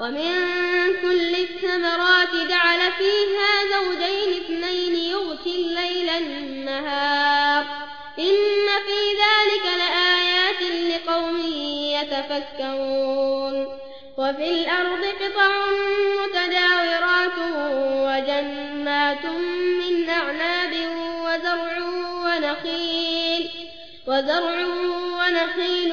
ومن كل الثمرات جعل فيها زوجين اثنين يغشي الليل النهار. إن في ذلك لآيات لقوم يتفكرون. وفي الأرض قطع متداورات وجنات من أعناب وزرع ونخيل وزرع ونخيل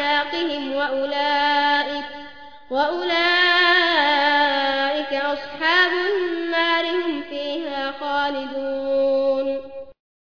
أعناقهم وأولئك, وأولئك أصحاب